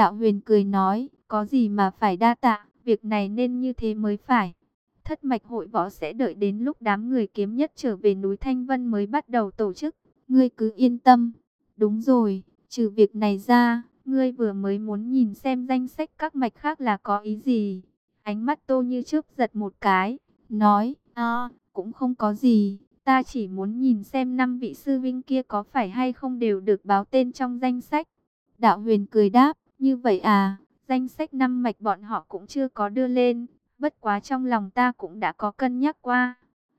Đạo huyền cười nói, có gì mà phải đa tạ, việc này nên như thế mới phải. Thất mạch hội võ sẽ đợi đến lúc đám người kiếm nhất trở về núi Thanh Vân mới bắt đầu tổ chức. Ngươi cứ yên tâm. Đúng rồi, trừ việc này ra, ngươi vừa mới muốn nhìn xem danh sách các mạch khác là có ý gì. Ánh mắt tô như trước giật một cái, nói, à, cũng không có gì. Ta chỉ muốn nhìn xem năm vị sư vinh kia có phải hay không đều được báo tên trong danh sách. Đạo huyền cười đáp, như vậy à, danh sách năm mạch bọn họ cũng chưa có đưa lên, bất quá trong lòng ta cũng đã có cân nhắc qua.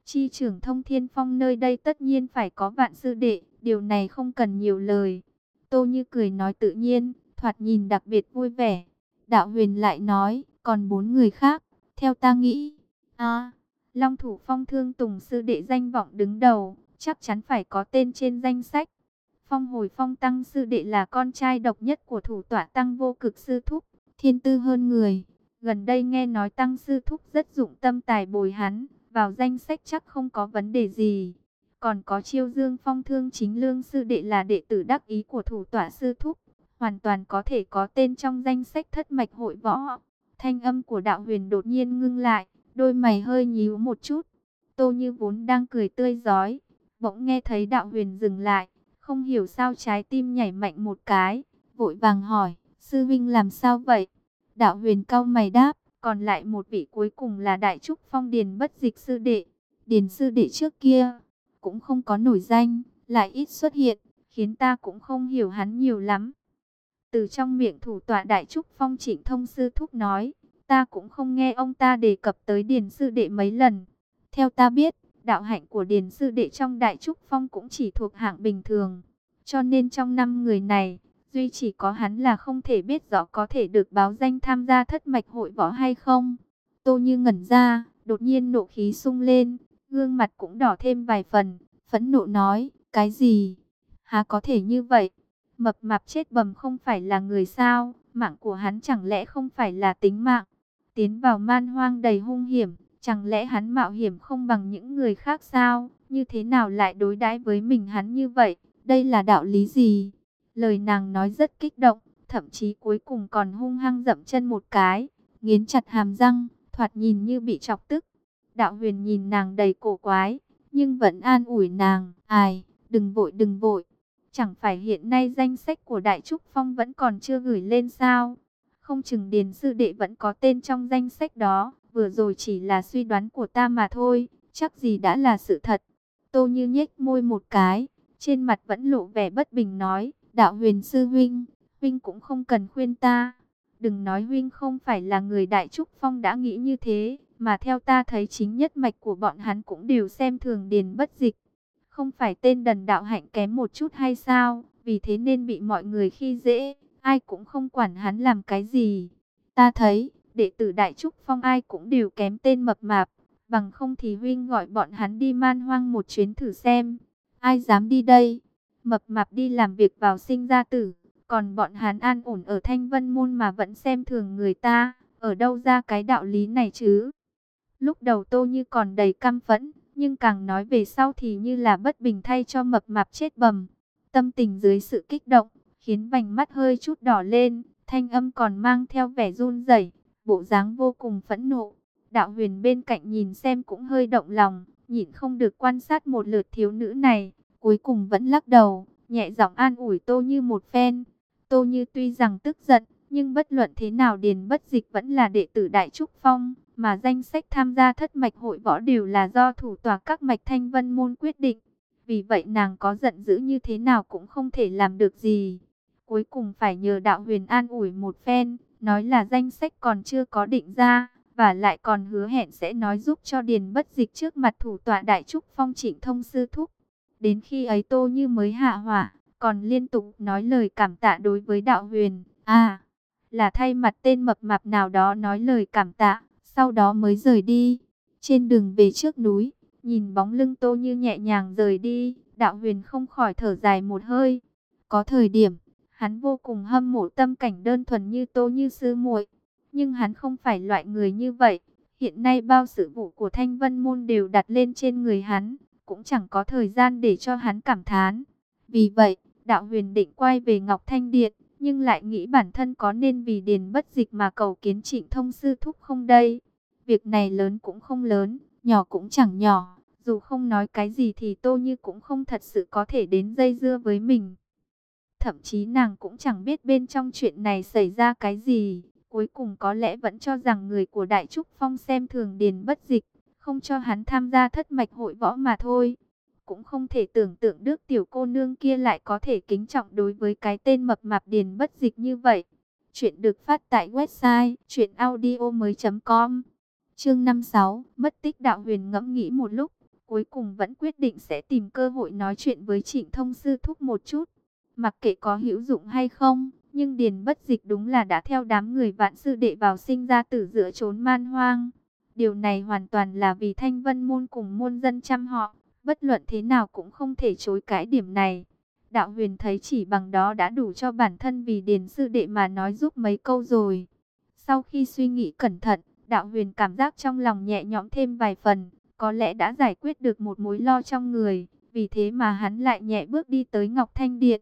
Chi trưởng thông thiên phong nơi đây tất nhiên phải có vạn sư đệ, điều này không cần nhiều lời. Tô như cười nói tự nhiên, thoạt nhìn đặc biệt vui vẻ. Đạo huyền lại nói, còn bốn người khác, theo ta nghĩ. À, Long thủ phong thương tùng sư đệ danh vọng đứng đầu, chắc chắn phải có tên trên danh sách. Phong hồi phong tăng sư đệ là con trai độc nhất của thủ tọa tăng vô cực sư thúc, thiên tư hơn người. Gần đây nghe nói tăng sư thúc rất dụng tâm tài bồi hắn, vào danh sách chắc không có vấn đề gì. Còn có chiêu dương phong thương chính lương sư đệ là đệ tử đắc ý của thủ tọa sư thúc, hoàn toàn có thể có tên trong danh sách thất mạch hội võ. Thanh âm của đạo huyền đột nhiên ngưng lại, đôi mày hơi nhíu một chút. Tô như vốn đang cười tươi giói, bỗng nghe thấy đạo huyền dừng lại, không hiểu sao trái tim nhảy mạnh một cái, vội vàng hỏi, sư vinh làm sao vậy? Đạo huyền cao mày đáp, còn lại một vị cuối cùng là đại trúc phong điền bất dịch sư đệ. Điền sư đệ trước kia, cũng không có nổi danh, lại ít xuất hiện, khiến ta cũng không hiểu hắn nhiều lắm. Từ trong miệng thủ tọa đại trúc phong trịnh thông sư thúc nói, ta cũng không nghe ông ta đề cập tới điền sư đệ mấy lần. Theo ta biết, đạo hạnh của điền sư đệ trong đại trúc phong cũng chỉ thuộc hạng bình thường. Cho nên trong năm người này, duy chỉ có hắn là không thể biết rõ có thể được báo danh tham gia thất mạch hội võ hay không. Tô như ngẩn ra, đột nhiên nộ khí sung lên, gương mặt cũng đỏ thêm vài phần, phẫn nộ nói, cái gì? Há có thể như vậy? Mập mạp chết bầm không phải là người sao? Mạng của hắn chẳng lẽ không phải là tính mạng? Tiến vào man hoang đầy hung hiểm, chẳng lẽ hắn mạo hiểm không bằng những người khác sao? Như thế nào lại đối đãi với mình hắn như vậy? Đây là đạo lý gì? Lời nàng nói rất kích động, thậm chí cuối cùng còn hung hăng dậm chân một cái, nghiến chặt hàm răng, thoạt nhìn như bị chọc tức. Đạo huyền nhìn nàng đầy cổ quái, nhưng vẫn an ủi nàng, ai, đừng vội đừng vội. Chẳng phải hiện nay danh sách của Đại Trúc Phong vẫn còn chưa gửi lên sao? Không chừng Điền Sư Đệ vẫn có tên trong danh sách đó, vừa rồi chỉ là suy đoán của ta mà thôi, chắc gì đã là sự thật. Tô như nhếch môi một cái, trên mặt vẫn lộ vẻ bất bình nói, đạo huyền sư huynh, huynh cũng không cần khuyên ta. Đừng nói huynh không phải là người Đại Trúc Phong đã nghĩ như thế, mà theo ta thấy chính nhất mạch của bọn hắn cũng đều xem thường điền bất dịch. Không phải tên đần đạo hạnh kém một chút hay sao, vì thế nên bị mọi người khi dễ, ai cũng không quản hắn làm cái gì. Ta thấy, đệ tử Đại Trúc Phong ai cũng đều kém tên mập mạp, bằng không thì huynh gọi bọn hắn đi man hoang một chuyến thử xem. Ai dám đi đây? Mập mạp đi làm việc vào sinh ra tử, còn bọn hắn an ổn ở thanh vân môn mà vẫn xem thường người ta, ở đâu ra cái đạo lý này chứ? Lúc đầu tô như còn đầy căm phẫn, nhưng càng nói về sau thì như là bất bình thay cho mập mạp chết bầm. Tâm tình dưới sự kích động, khiến vành mắt hơi chút đỏ lên, thanh âm còn mang theo vẻ run rẩy, bộ dáng vô cùng phẫn nộ. Đạo huyền bên cạnh nhìn xem cũng hơi động lòng, nhịn không được quan sát một lượt thiếu nữ này, cuối cùng vẫn lắc đầu, nhẹ giọng an ủi Tô Như một phen. Tô Như tuy rằng tức giận, nhưng bất luận thế nào Điền Bất Dịch vẫn là đệ tử Đại Trúc Phong, mà danh sách tham gia thất mạch hội võ đều là do thủ tòa các mạch thanh vân môn quyết định. Vì vậy nàng có giận dữ như thế nào cũng không thể làm được gì. Cuối cùng phải nhờ đạo huyền an ủi một phen, nói là danh sách còn chưa có định ra, và lại còn hứa hẹn sẽ nói giúp cho Điền Bất Dịch trước mặt thủ tọa Đại Trúc Phong trịnh thông sư thúc. Đến khi ấy Tô Như mới hạ hỏa, còn liên tục nói lời cảm tạ đối với đạo huyền. À, là thay mặt tên mập mạp nào đó nói lời cảm tạ sau đó mới rời đi. Trên đường về trước núi, nhìn bóng lưng Tô Như nhẹ nhàng rời đi, đạo huyền không khỏi thở dài một hơi. Có thời điểm, hắn vô cùng hâm mộ tâm cảnh đơn thuần như Tô Như sư muội, nhưng hắn không phải loại người như vậy. Hiện nay bao sự vụ của Thanh Vân Môn đều đặt lên trên người hắn, cũng chẳng có thời gian để cho hắn cảm thán. Vì vậy, đạo huyền định quay về Ngọc Thanh Điện, nhưng lại nghĩ bản thân có nên vì điền bất dịch mà cầu kiến trịnh thông sư thúc không đây. Việc này lớn cũng không lớn, nhỏ cũng chẳng nhỏ, dù không nói cái gì thì Tô Như cũng không thật sự có thể đến dây dưa với mình. Thậm chí nàng cũng chẳng biết bên trong chuyện này xảy ra cái gì, cuối cùng có lẽ vẫn cho rằng người của Đại Trúc Phong xem thường điền bất dịch, không cho hắn tham gia thất mạch hội võ mà thôi cũng không thể tưởng tượng đức tiểu cô nương kia lại có thể kính trọng đối với cái tên mập mạp điền bất dịch như vậy. Chuyện được phát tại website chuyenaudio.com Chương 56 Mất tích đạo huyền ngẫm nghĩ một lúc, cuối cùng vẫn quyết định sẽ tìm cơ hội nói chuyện với trịnh thông sư thúc một chút. Mặc kệ có hữu dụng hay không, nhưng điền bất dịch đúng là đã theo đám người vạn sư đệ vào sinh ra tử giữa chốn man hoang. Điều này hoàn toàn là vì thanh vân môn cùng môn dân chăm họ. Bất luận thế nào cũng không thể chối cãi điểm này. Đạo huyền thấy chỉ bằng đó đã đủ cho bản thân vì điền sư đệ mà nói giúp mấy câu rồi. Sau khi suy nghĩ cẩn thận, đạo huyền cảm giác trong lòng nhẹ nhõm thêm vài phần, có lẽ đã giải quyết được một mối lo trong người. Vì thế mà hắn lại nhẹ bước đi tới Ngọc Thanh Điện.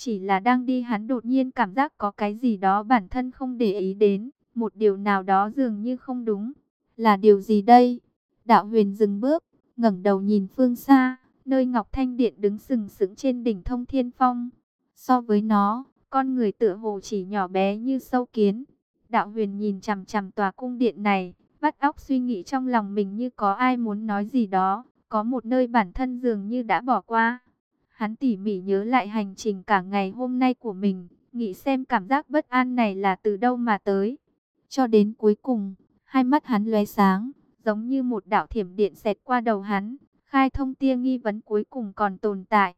Chỉ là đang đi hắn đột nhiên cảm giác có cái gì đó bản thân không để ý đến, một điều nào đó dường như không đúng. Là điều gì đây? Đạo huyền dừng bước, ngẩng đầu nhìn phương xa, nơi Ngọc Thanh Điện đứng sừng sững trên đỉnh thông thiên phong. So với nó, con người tựa hồ chỉ nhỏ bé như sâu kiến. Đạo huyền nhìn chằm chằm tòa cung điện này, vắt óc suy nghĩ trong lòng mình như có ai muốn nói gì đó, có một nơi bản thân dường như đã bỏ qua. Hắn tỉ mỉ nhớ lại hành trình cả ngày hôm nay của mình, nghĩ xem cảm giác bất an này là từ đâu mà tới. Cho đến cuối cùng, hai mắt hắn lóe sáng, giống như một đạo thiểm điện xẹt qua đầu hắn, khai thông tia nghi vấn cuối cùng còn tồn tại.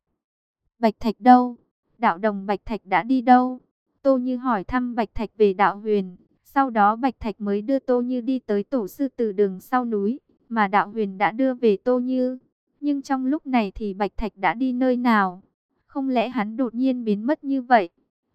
Bạch Thạch đâu? Đạo đồng Bạch Thạch đã đi đâu? Tô Như hỏi thăm Bạch Thạch về đạo huyền, sau đó Bạch Thạch mới đưa Tô Như đi tới tổ sư từ đường sau núi, mà đạo huyền đã đưa về Tô Như. Nhưng trong lúc này thì Bạch Thạch đã đi nơi nào? Không lẽ hắn đột nhiên biến mất như vậy?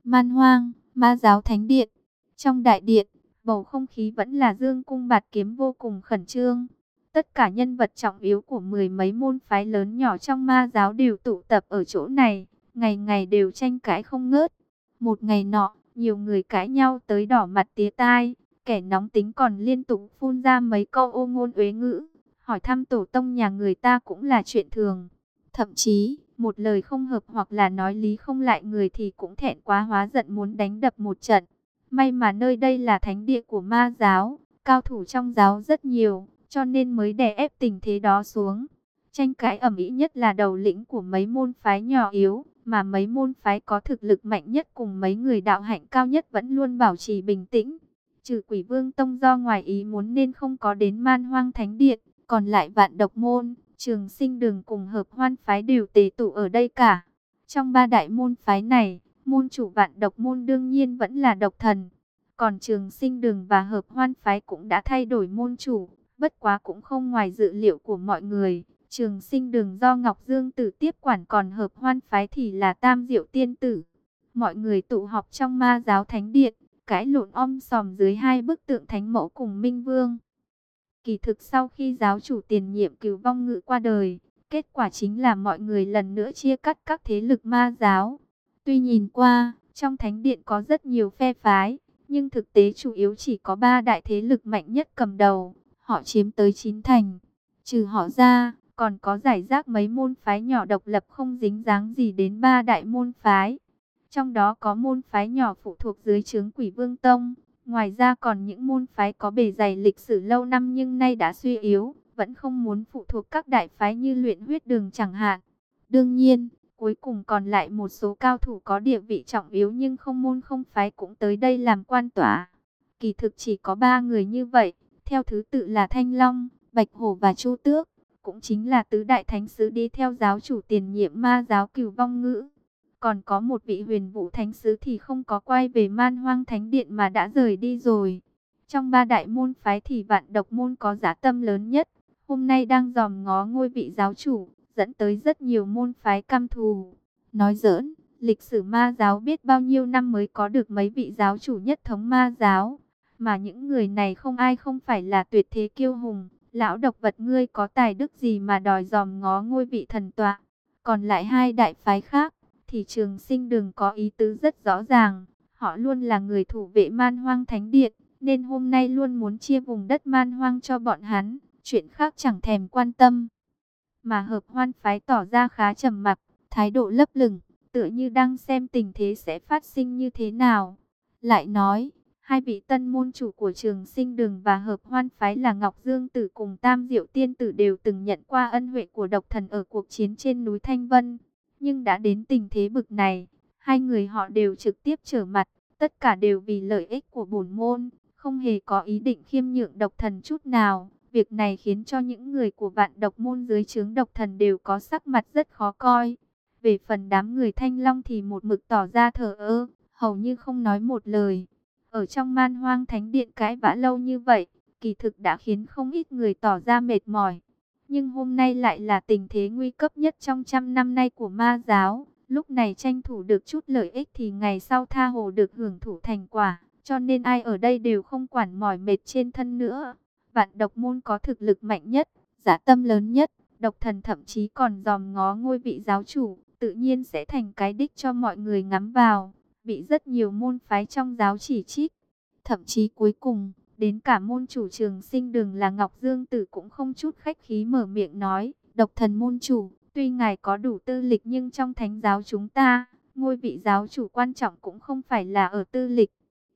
Man hoang, ma giáo thánh điện. Trong đại điện, bầu không khí vẫn là dương cung bạt kiếm vô cùng khẩn trương. Tất cả nhân vật trọng yếu của mười mấy môn phái lớn nhỏ trong ma giáo đều tụ tập ở chỗ này, ngày ngày đều tranh cãi không ngớt. Một ngày nọ, nhiều người cãi nhau tới đỏ mặt tía tai, kẻ nóng tính còn liên tục phun ra mấy câu ô ngôn uế ngữ, hỏi thăm tổ tông nhà người ta cũng là chuyện thường. Thậm chí, một lời không hợp hoặc là nói lý không lại người thì cũng thẹn quá hóa giận muốn đánh đập một trận. May mà nơi đây là thánh địa của ma giáo, cao thủ trong giáo rất nhiều, cho nên mới đè ép tình thế đó xuống. Tranh cãi ẩm ý nhất là đầu lĩnh của mấy môn phái nhỏ yếu, mà mấy môn phái có thực lực mạnh nhất cùng mấy người đạo hạnh cao nhất vẫn luôn bảo trì bình tĩnh. Trừ quỷ vương tông do ngoài ý muốn nên không có đến man hoang thánh điện, còn lại vạn độc môn, trường sinh đường cùng hợp hoan phái đều tề tụ ở đây cả. Trong ba đại môn phái này, Môn chủ vạn độc môn đương nhiên vẫn là độc thần. Còn trường sinh đường và hợp hoan phái cũng đã thay đổi môn chủ. Bất quá cũng không ngoài dự liệu của mọi người. Trường sinh đường do Ngọc Dương tử tiếp quản còn hợp hoan phái thì là tam diệu tiên tử. Mọi người tụ họp trong ma giáo thánh điện, cãi lộn om sòm dưới hai bức tượng thánh mẫu cùng Minh Vương. Kỳ thực sau khi giáo chủ tiền nhiệm cứu vong ngự qua đời, kết quả chính là mọi người lần nữa chia cắt các thế lực ma giáo. Tuy nhìn qua, trong thánh điện có rất nhiều phe phái, nhưng thực tế chủ yếu chỉ có ba đại thế lực mạnh nhất cầm đầu, họ chiếm tới chín thành. Trừ họ ra, còn có giải rác mấy môn phái nhỏ độc lập không dính dáng gì đến ba đại môn phái. Trong đó có môn phái nhỏ phụ thuộc dưới trướng quỷ vương tông. Ngoài ra còn những môn phái có bề dày lịch sử lâu năm nhưng nay đã suy yếu, vẫn không muốn phụ thuộc các đại phái như luyện huyết đường chẳng hạn. Đương nhiên, Cuối cùng còn lại một số cao thủ có địa vị trọng yếu nhưng không môn không phái cũng tới đây làm quan tỏa. Kỳ thực chỉ có ba người như vậy, theo thứ tự là Thanh Long, Bạch Hổ và Chu Tước, cũng chính là tứ đại thánh sứ đi theo giáo chủ tiền nhiệm ma giáo cửu vong ngữ. Còn có một vị huyền vũ thánh sứ thì không có quay về man hoang thánh điện mà đã rời đi rồi. Trong ba đại môn phái thì vạn độc môn có giá tâm lớn nhất, hôm nay đang dòm ngó ngôi vị giáo chủ dẫn tới rất nhiều môn phái căm thù. Nói giỡn, lịch sử ma giáo biết bao nhiêu năm mới có được mấy vị giáo chủ nhất thống ma giáo, mà những người này không ai không phải là tuyệt thế kiêu hùng, lão độc vật ngươi có tài đức gì mà đòi dòm ngó ngôi vị thần tọa. Còn lại hai đại phái khác, thì trường sinh đường có ý tứ rất rõ ràng, Họ luôn là người thủ vệ man hoang thánh điện, nên hôm nay luôn muốn chia vùng đất man hoang cho bọn hắn, chuyện khác chẳng thèm quan tâm. Mà hợp hoan phái tỏ ra khá trầm mặc, thái độ lấp lửng, tựa như đang xem tình thế sẽ phát sinh như thế nào. Lại nói, hai vị tân môn chủ của trường sinh đường và hợp hoan phái là Ngọc Dương Tử cùng Tam Diệu Tiên Tử đều từng nhận qua ân huệ của độc thần ở cuộc chiến trên núi Thanh Vân. Nhưng đã đến tình thế bực này, hai người họ đều trực tiếp trở mặt, tất cả đều vì lợi ích của bổn môn, không hề có ý định khiêm nhượng độc thần chút nào. Việc này khiến cho những người của vạn độc môn dưới trướng độc thần đều có sắc mặt rất khó coi. Về phần đám người thanh long thì một mực tỏ ra thờ ơ, hầu như không nói một lời. Ở trong man hoang thánh điện cãi vã lâu như vậy, kỳ thực đã khiến không ít người tỏ ra mệt mỏi. Nhưng hôm nay lại là tình thế nguy cấp nhất trong trăm năm nay của ma giáo. Lúc này tranh thủ được chút lợi ích thì ngày sau tha hồ được hưởng thụ thành quả. Cho nên ai ở đây đều không quản mỏi mệt trên thân nữa. Vạn độc môn có thực lực mạnh nhất, giả tâm lớn nhất. Độc thần thậm chí còn dòm ngó ngôi vị giáo chủ. Tự nhiên sẽ thành cái đích cho mọi người ngắm vào. Bị rất nhiều môn phái trong giáo chỉ trích. Thậm chí cuối cùng, đến cả môn chủ trường sinh đường là Ngọc Dương Tử cũng không chút khách khí mở miệng nói. Độc thần môn chủ, tuy ngài có đủ tư lịch nhưng trong thánh giáo chúng ta, ngôi vị giáo chủ quan trọng cũng không phải là ở tư lịch.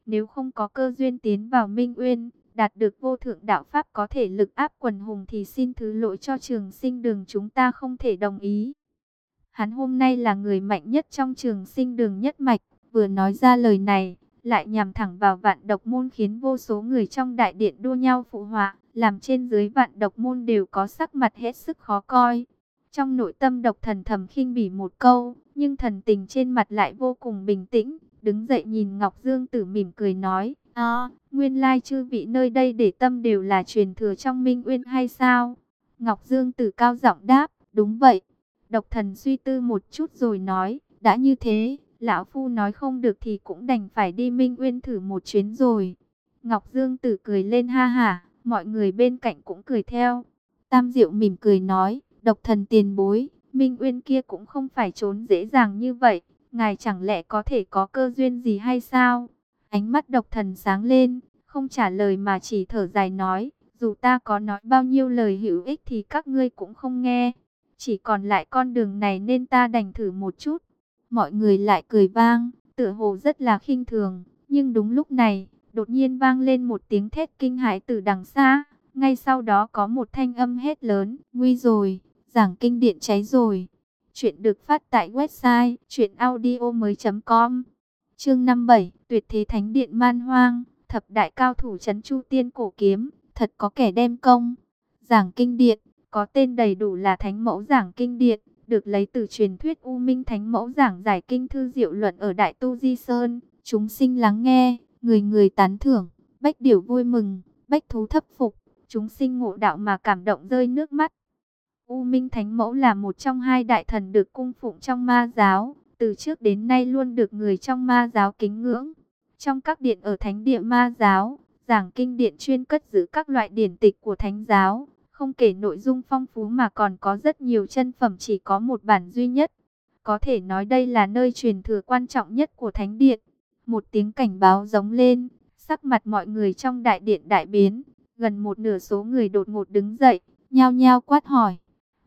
Nếu không có cơ duyên tiến vào Minh Uyên, đạt được vô thượng đạo Pháp có thể lực áp quần hùng thì xin thứ lỗi cho trường sinh đường chúng ta không thể đồng ý. Hắn hôm nay là người mạnh nhất trong trường sinh đường nhất mạch, vừa nói ra lời này, lại nhằm thẳng vào vạn độc môn khiến vô số người trong đại điện đua nhau phụ họa, làm trên dưới vạn độc môn đều có sắc mặt hết sức khó coi. Trong nội tâm độc thần thầm khinh bỉ một câu, nhưng thần tình trên mặt lại vô cùng bình tĩnh, đứng dậy nhìn Ngọc Dương Tử mỉm cười nói, À, nguyên lai chư vị nơi đây để tâm đều là truyền thừa trong Minh Uyên hay sao? Ngọc Dương Tử cao giọng đáp, đúng vậy. Độc thần suy tư một chút rồi nói, đã như thế, lão phu nói không được thì cũng đành phải đi Minh Uyên thử một chuyến rồi. Ngọc Dương Tử cười lên ha hả, mọi người bên cạnh cũng cười theo. Tam Diệu mỉm cười nói, độc thần tiền bối, Minh Uyên kia cũng không phải trốn dễ dàng như vậy, ngài chẳng lẽ có thể có cơ duyên gì hay sao? Ánh mắt độc thần sáng lên, không trả lời mà chỉ thở dài nói, dù ta có nói bao nhiêu lời hữu ích thì các ngươi cũng không nghe. Chỉ còn lại con đường này nên ta đành thử một chút. Mọi người lại cười vang, tựa hồ rất là khinh thường. Nhưng đúng lúc này, đột nhiên vang lên một tiếng thét kinh hãi từ đằng xa. Ngay sau đó có một thanh âm hét lớn, nguy rồi, giảng kinh điện cháy rồi. Chuyện được phát tại website chuyenaudio.com Chương 57, Tuyệt thế thánh điện man hoang, thập đại cao thủ chấn Chu Tiên cổ kiếm, thật có kẻ đem công. Giảng kinh điện, có tên đầy đủ là Thánh Mẫu Giảng kinh điện, được lấy từ truyền thuyết U Minh Thánh Mẫu giảng giải kinh thư diệu luận ở Đại Tu Di Sơn. Chúng sinh lắng nghe, người người tán thưởng, bách điểu vui mừng, bách thú thấp phục, chúng sinh ngộ đạo mà cảm động rơi nước mắt. U Minh Thánh Mẫu là một trong hai đại thần được cung phụng trong ma giáo, từ trước đến nay luôn được người trong ma giáo kính ngưỡng. Trong các điện ở thánh địa ma giáo, giảng kinh điện chuyên cất giữ các loại điển tịch của thánh giáo, không kể nội dung phong phú mà còn có rất nhiều chân phẩm chỉ có một bản duy nhất. Có thể nói đây là nơi truyền thừa quan trọng nhất của thánh điện. Một tiếng cảnh báo giống lên, sắc mặt mọi người trong đại điện đại biến, gần một nửa số người đột ngột đứng dậy, nhao nhao quát hỏi.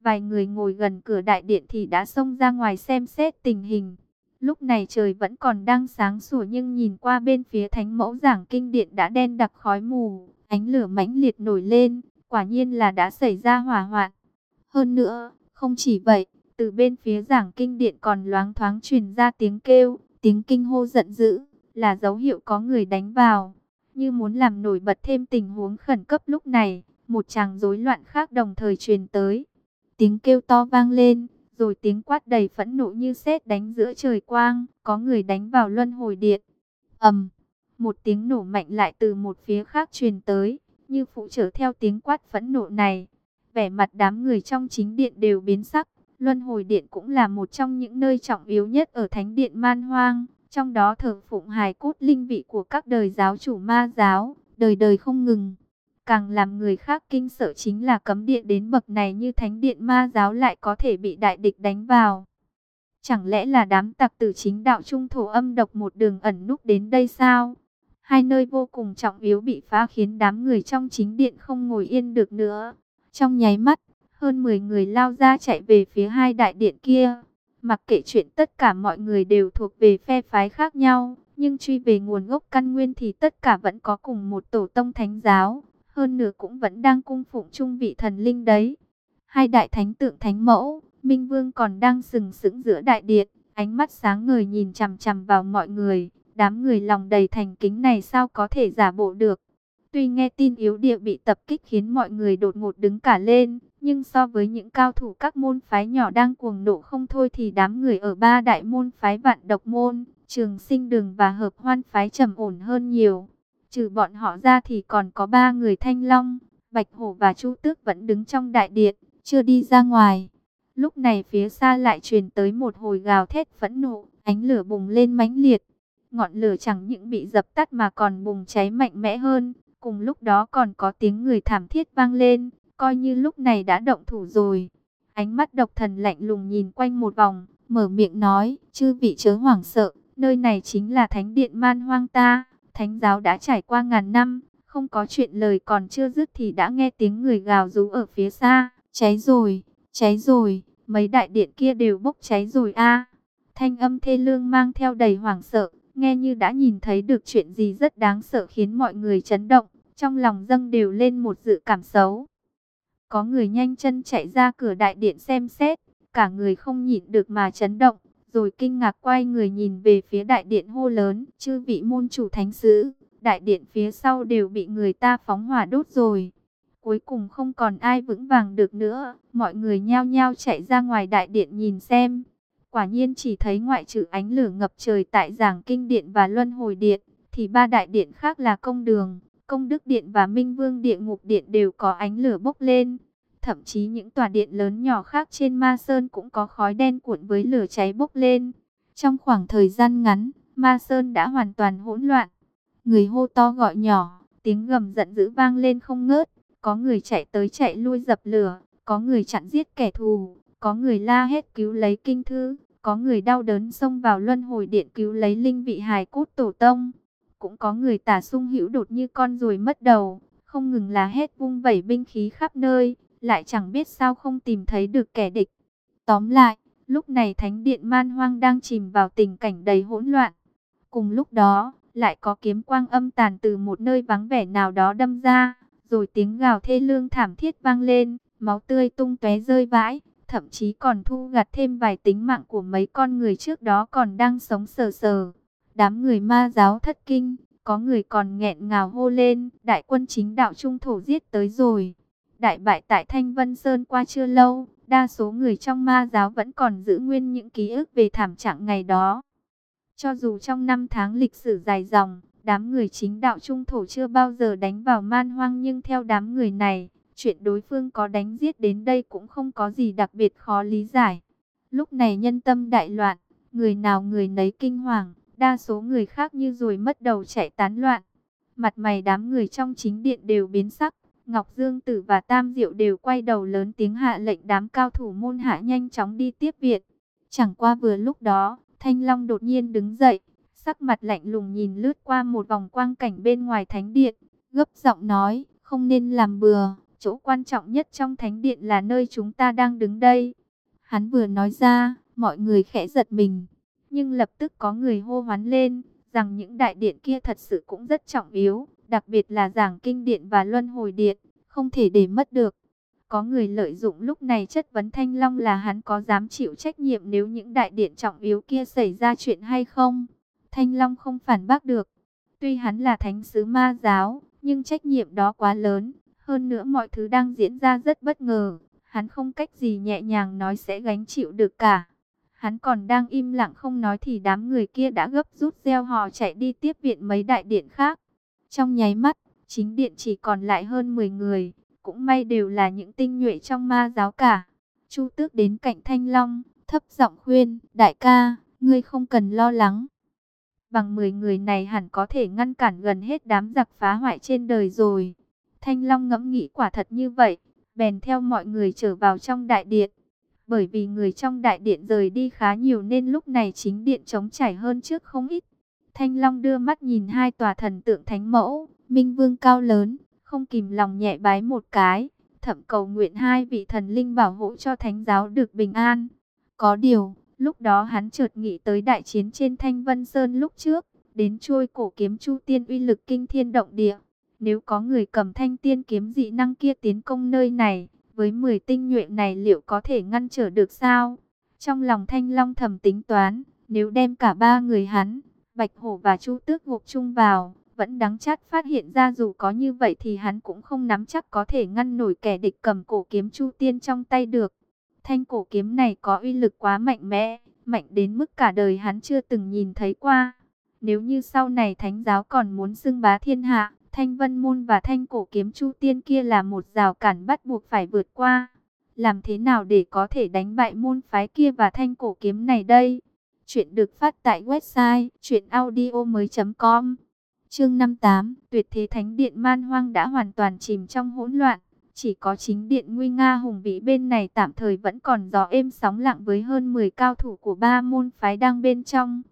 Vài người ngồi gần cửa đại điện thì đã xông ra ngoài xem xét tình hình. Lúc này trời vẫn còn đang sáng sủa nhưng nhìn qua bên phía thánh mẫu giảng kinh điện đã đen đặc khói mù, ánh lửa mãnh liệt nổi lên, quả nhiên là đã xảy ra hỏa hoạn. Hơn nữa, không chỉ vậy, từ bên phía giảng kinh điện còn loáng thoáng truyền ra tiếng kêu, tiếng kinh hô giận dữ, là dấu hiệu có người đánh vào. Như muốn làm nổi bật thêm tình huống khẩn cấp lúc này, một chàng rối loạn khác đồng thời truyền tới. Tiếng kêu to vang lên, rồi tiếng quát đầy phẫn nộ như sét đánh giữa trời quang, có người đánh vào luân hồi điện. ầm, một tiếng nổ mạnh lại từ một phía khác truyền tới, như phụ trở theo tiếng quát phẫn nộ này. Vẻ mặt đám người trong chính điện đều biến sắc, luân hồi điện cũng là một trong những nơi trọng yếu nhất ở thánh điện man hoang, trong đó thờ phụng hài cốt linh vị của các đời giáo chủ ma giáo, đời đời không ngừng. Càng làm người khác kinh sợ chính là cấm điện đến bậc này như thánh điện ma giáo lại có thể bị đại địch đánh vào. Chẳng lẽ là đám tặc tử chính đạo trung thổ âm độc một đường ẩn núp đến đây sao? Hai nơi vô cùng trọng yếu bị phá khiến đám người trong chính điện không ngồi yên được nữa. Trong nháy mắt, hơn 10 người lao ra chạy về phía hai đại điện kia. Mặc kệ chuyện tất cả mọi người đều thuộc về phe phái khác nhau, nhưng truy về nguồn gốc căn nguyên thì tất cả vẫn có cùng một tổ tông thánh giáo, hơn nữa cũng vẫn đang cung phụng chung vị thần linh đấy. Hai đại thánh tượng thánh mẫu, Minh Vương còn đang sừng sững giữa đại điện, ánh mắt sáng ngời nhìn chằm chằm vào mọi người, đám người lòng đầy thành kính này sao có thể giả bộ được. Tuy nghe tin yếu địa bị tập kích khiến mọi người đột ngột đứng cả lên, nhưng so với những cao thủ các môn phái nhỏ đang cuồng nộ không thôi thì đám người ở ba đại môn phái vạn độc môn, trường sinh đường và hợp hoan phái trầm ổn hơn nhiều. Trừ bọn họ ra thì còn có ba người thanh long, bạch hổ và chu tước vẫn đứng trong đại điện, chưa đi ra ngoài. Lúc này phía xa lại truyền tới một hồi gào thét phẫn nộ, ánh lửa bùng lên mãnh liệt. Ngọn lửa chẳng những bị dập tắt mà còn bùng cháy mạnh mẽ hơn. Cùng lúc đó còn có tiếng người thảm thiết vang lên, coi như lúc này đã động thủ rồi. Ánh mắt độc thần lạnh lùng nhìn quanh một vòng, mở miệng nói, chư vị chớ hoảng sợ, nơi này chính là thánh điện man hoang ta. Thánh giáo đã trải qua ngàn năm, không có chuyện lời còn chưa dứt thì đã nghe tiếng người gào rú ở phía xa, cháy rồi, cháy rồi, mấy đại điện kia đều bốc cháy rồi a. Thanh âm thê lương mang theo đầy hoảng sợ, nghe như đã nhìn thấy được chuyện gì rất đáng sợ khiến mọi người chấn động, trong lòng dâng đều lên một dự cảm xấu. Có người nhanh chân chạy ra cửa đại điện xem xét, cả người không nhịn được mà chấn động, rồi kinh ngạc quay người nhìn về phía đại điện hô lớn, chư vị môn chủ thánh sứ, đại điện phía sau đều bị người ta phóng hỏa đốt rồi. Cuối cùng không còn ai vững vàng được nữa, mọi người nhao nhao chạy ra ngoài đại điện nhìn xem. Quả nhiên chỉ thấy ngoại trừ ánh lửa ngập trời tại giảng kinh điện và luân hồi điện, thì ba đại điện khác là công đường, công đức điện và minh vương địa ngục điện đều có ánh lửa bốc lên. Thậm chí những tòa điện lớn nhỏ khác trên ma sơn cũng có khói đen cuộn với lửa cháy bốc lên. Trong khoảng thời gian ngắn, ma sơn đã hoàn toàn hỗn loạn. Người hô to gọi nhỏ, tiếng gầm giận dữ vang lên không ngớt. Có người chạy tới chạy lui dập lửa, có người chặn giết kẻ thù, có người la hét cứu lấy kinh thư, có người đau đớn xông vào luân hồi điện cứu lấy linh vị hài cốt tổ tông. Cũng có người tả sung hữu đột như con rồi mất đầu, không ngừng là hết vung vẩy binh khí khắp nơi, lại chẳng biết sao không tìm thấy được kẻ địch. Tóm lại, lúc này thánh điện man hoang đang chìm vào tình cảnh đầy hỗn loạn. Cùng lúc đó, lại có kiếm quang âm tàn từ một nơi vắng vẻ nào đó đâm ra, rồi tiếng gào thê lương thảm thiết vang lên, máu tươi tung tóe rơi vãi, thậm chí còn thu gặt thêm vài tính mạng của mấy con người trước đó còn đang sống sờ sờ. Đám người ma giáo thất kinh, có người còn nghẹn ngào hô lên, đại quân chính đạo trung thổ giết tới rồi. Đại bại tại Thanh Vân Sơn qua chưa lâu, đa số người trong ma giáo vẫn còn giữ nguyên những ký ức về thảm trạng ngày đó. Cho dù trong năm tháng lịch sử dài dòng, đám người chính đạo trung thổ chưa bao giờ đánh vào man hoang nhưng theo đám người này, chuyện đối phương có đánh giết đến đây cũng không có gì đặc biệt khó lý giải. Lúc này nhân tâm đại loạn, người nào người nấy kinh hoàng, đa số người khác như rồi mất đầu chạy tán loạn. Mặt mày đám người trong chính điện đều biến sắc, Ngọc Dương Tử và Tam Diệu đều quay đầu lớn tiếng hạ lệnh đám cao thủ môn hạ nhanh chóng đi tiếp viện. Chẳng qua vừa lúc đó, Thanh Long đột nhiên đứng dậy, sắc mặt lạnh lùng nhìn lướt qua một vòng quang cảnh bên ngoài thánh điện, gấp giọng nói, không nên làm bừa, chỗ quan trọng nhất trong thánh điện là nơi chúng ta đang đứng đây. Hắn vừa nói ra, mọi người khẽ giật mình, nhưng lập tức có người hô hoán lên, rằng những đại điện kia thật sự cũng rất trọng yếu, đặc biệt là giảng kinh điện và luân hồi điện, không thể để mất được. Có người lợi dụng lúc này chất vấn Thanh Long là hắn có dám chịu trách nhiệm nếu những đại điện trọng yếu kia xảy ra chuyện hay không. Thanh Long không phản bác được. Tuy hắn là thánh sứ ma giáo, nhưng trách nhiệm đó quá lớn. Hơn nữa mọi thứ đang diễn ra rất bất ngờ. Hắn không cách gì nhẹ nhàng nói sẽ gánh chịu được cả. Hắn còn đang im lặng không nói thì đám người kia đã gấp rút gieo hò chạy đi tiếp viện mấy đại điện khác. Trong nháy mắt, chính điện chỉ còn lại hơn 10 người. Cũng may đều là những tinh nhuệ trong ma giáo cả. Chu tước đến cạnh Thanh Long, thấp giọng khuyên, đại ca, ngươi không cần lo lắng. Bằng 10 người này hẳn có thể ngăn cản gần hết đám giặc phá hoại trên đời rồi. Thanh Long ngẫm nghĩ quả thật như vậy, bèn theo mọi người trở vào trong đại điện. Bởi vì người trong đại điện rời đi khá nhiều nên lúc này chính điện trống trải hơn trước không ít. Thanh Long đưa mắt nhìn hai tòa thần tượng thánh mẫu, minh vương cao lớn, không kìm lòng nhẹ bái một cái, thậm cầu nguyện hai vị thần linh bảo hộ cho thánh giáo được bình an. Có điều, lúc đó hắn chợt nghĩ tới đại chiến trên Thanh Vân Sơn lúc trước, đến trôi cổ kiếm Chu Tiên uy lực kinh thiên động địa. Nếu có người cầm thanh tiên kiếm dị năng kia tiến công nơi này, với 10 tinh nhuệ này liệu có thể ngăn trở được sao? Trong lòng Thanh Long thầm tính toán, nếu đem cả ba người hắn, Bạch Hổ và Chu Tước gộp chung vào, vẫn đáng chát phát hiện ra dù có như vậy thì hắn cũng không nắm chắc có thể ngăn nổi kẻ địch cầm cổ kiếm Chu Tiên trong tay được. Thanh cổ kiếm này có uy lực quá mạnh mẽ, mạnh đến mức cả đời hắn chưa từng nhìn thấy qua. Nếu như sau này thánh giáo còn muốn xưng bá thiên hạ, thanh vân môn và thanh cổ kiếm chu tiên kia là một rào cản bắt buộc phải vượt qua. Làm thế nào để có thể đánh bại môn phái kia và thanh cổ kiếm này đây? Chuyện được phát tại website chuyenaudio.com Chương 58 Tuyệt thế thánh điện man hoang đã hoàn toàn chìm trong hỗn loạn. Chỉ có chính điện nguy nga hùng vĩ bên này tạm thời vẫn còn gió êm sóng lặng với hơn 10 cao thủ của ba môn phái đang bên trong.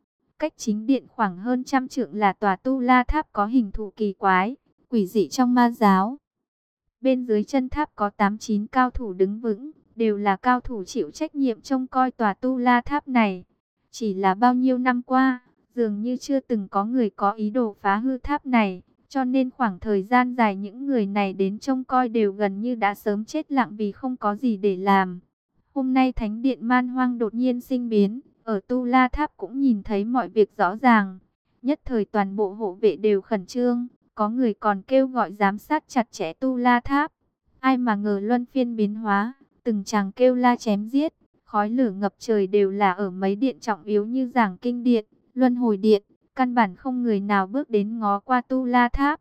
Cách chính điện khoảng hơn trăm trượng là tòa tu la tháp có hình thù kỳ quái, quỷ dị trong ma giáo. Bên dưới chân tháp có 8-9 cao thủ đứng vững, đều là cao thủ chịu trách nhiệm trông coi tòa tu la tháp này. Chỉ là bao nhiêu năm qua, dường như chưa từng có người có ý đồ phá hư tháp này, cho nên khoảng thời gian dài những người này đến trông coi đều gần như đã sớm chết lặng vì không có gì để làm. Hôm nay Thánh Điện Man Hoang đột nhiên sinh biến, ở Tu La Tháp cũng nhìn thấy mọi việc rõ ràng. Nhất thời toàn bộ hộ vệ đều khẩn trương, có người còn kêu gọi giám sát chặt chẽ Tu La Tháp. Ai mà ngờ luân phiên biến hóa, từng chàng kêu la chém giết, khói lửa ngập trời đều là ở mấy điện trọng yếu như giảng kinh điện, luân hồi điện, căn bản không người nào bước đến ngó qua Tu La Tháp.